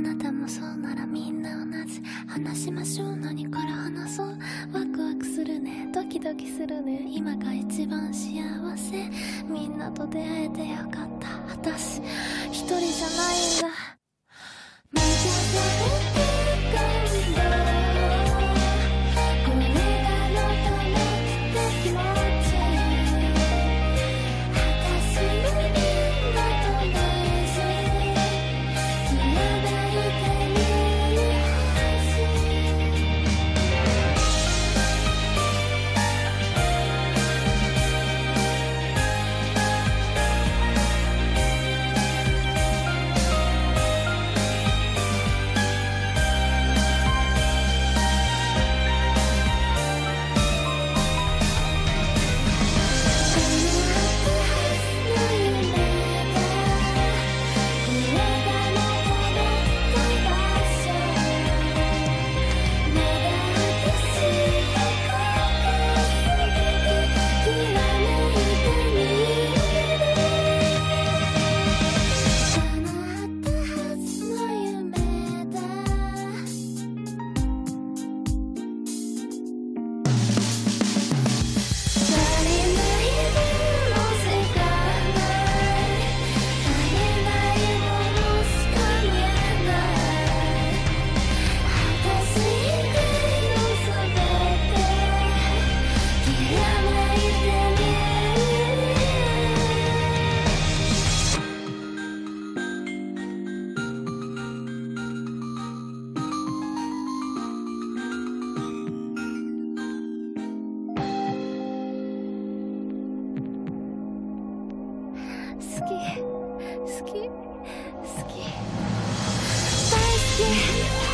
あなたもそうならみんな同じ。話しましょう。何から話そう。ワクワクするね。ドキドキするね。今が一番幸せ。みんなと出会えてよかった。私一人じゃない。Yeah.